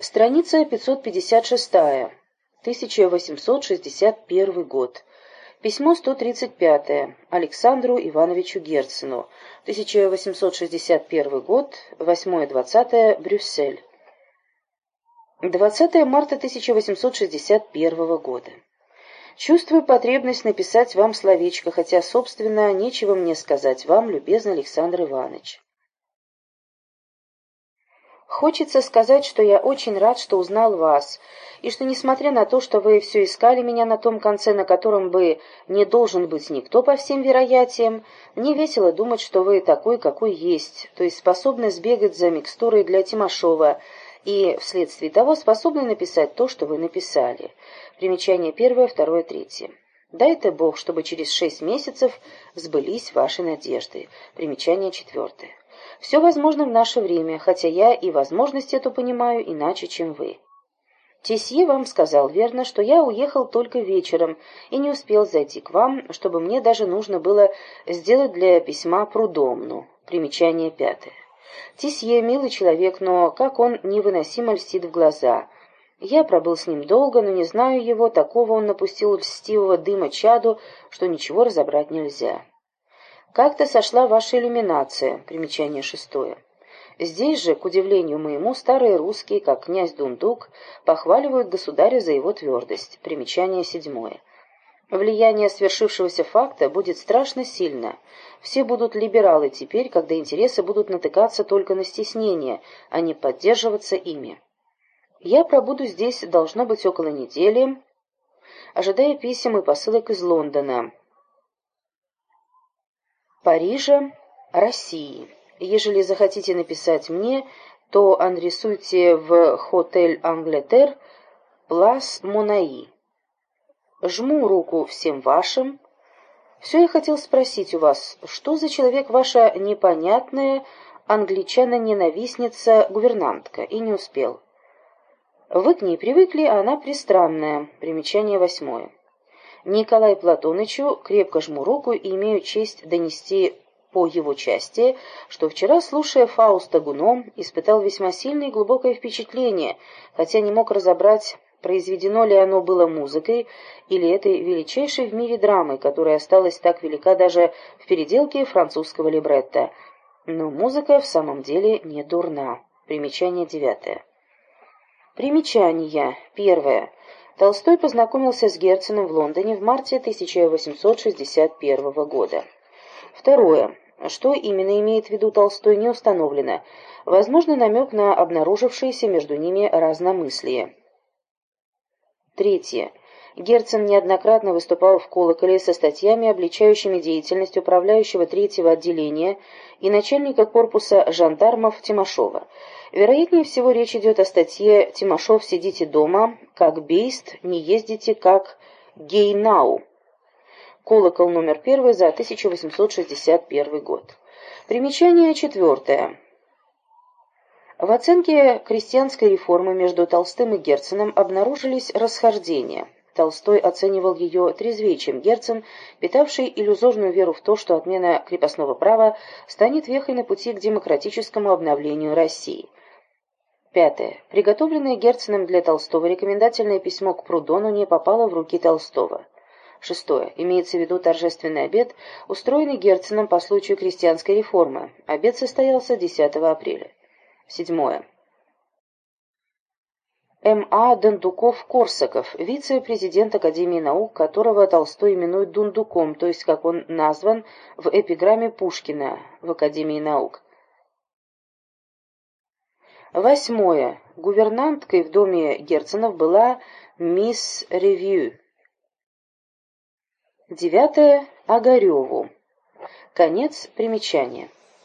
Страница 556. 1861 год. Письмо 135. Александру Ивановичу Герцену. 1861 год. 8-20. Брюссель. 20 марта 1861 года. Чувствую потребность написать вам словечко, хотя, собственно, нечего мне сказать вам, любезный Александр Иванович. Хочется сказать, что я очень рад, что узнал вас, и что, несмотря на то, что вы все искали меня на том конце, на котором бы не должен быть никто по всем вероятиям, мне весело думать, что вы такой, какой есть, то есть способны сбегать за микстурой для Тимошова, и вследствие того способны написать то, что вы написали. Примечание первое, второе, третье. Дай-то Бог, чтобы через шесть месяцев сбылись ваши надежды. Примечание четвертое. Все возможно в наше время, хотя я и возможность эту понимаю иначе, чем вы. Тесье вам сказал верно, что я уехал только вечером и не успел зайти к вам, чтобы мне даже нужно было сделать для письма Прудомну. Примечание пятое. Тесье милый человек, но как он невыносимо льстит в глаза. Я пробыл с ним долго, но не знаю его, такого он напустил льстивого дыма чаду, что ничего разобрать нельзя. Как-то сошла ваша иллюминация, примечание шестое. Здесь же, к удивлению моему, старые русские, как князь Дундук, похваливают государя за его твердость, примечание седьмое. Влияние свершившегося факта будет страшно сильно. Все будут либералы теперь, когда интересы будут натыкаться только на стеснение, а не поддерживаться ими. Я пробуду здесь, должно быть, около недели, ожидая писем и посылок из Лондона, Парижа, России. Ежели захотите написать мне, то адресуйте в Хотель Англетер, Плас Монаи. Жму руку всем вашим. Все я хотел спросить у вас, что за человек ваша непонятная англичана-ненавистница гувернантка, и не успел. Вы к ней привыкли, а она пристранная. Примечание восьмое. Николаю Платонычу крепко жму руку и имею честь донести по его части, что вчера, слушая Фауста Гуно, испытал весьма сильное и глубокое впечатление, хотя не мог разобрать, произведено ли оно было музыкой или этой величайшей в мире драмой, которая осталась так велика даже в переделке французского либретто. Но музыка в самом деле не дурна. Примечание девятое. Примечания. Первое. Толстой познакомился с Герценом в Лондоне в марте 1861 года. Второе. Что именно имеет в виду Толстой, не установлено. Возможно, намек на обнаружившееся между ними разномыслие. Третье. Герцен неоднократно выступал в колоколе со статьями, обличающими деятельность управляющего третьего отделения и начальника корпуса жандармов Тимошова. Вероятнее всего речь идет о статье «Тимошов, сидите дома, как бейст, не ездите, как гейнау». Колокол номер первый за 1861 год. Примечание четвертое. В оценке крестьянской реформы между Толстым и Герценом обнаружились расхождения. Толстой оценивал ее трезвее, чем Герцен, питавший иллюзорную веру в то, что отмена крепостного права станет вехой на пути к демократическому обновлению России. Пятое. Приготовленное Герценом для Толстого рекомендательное письмо к Прудону не попало в руки Толстого. Шестое. Имеется в виду торжественный обед, устроенный Герценом по случаю крестьянской реформы. Обед состоялся 10 апреля. Седьмое. М.А. Дондуков-Корсаков, вице-президент Академии наук, которого Толстой именует Дундуком, то есть как он назван в эпиграмме Пушкина в Академии наук. Восьмое. Гувернанткой в доме Герценов была мисс Ревью. Девятое. Огареву. Конец примечания.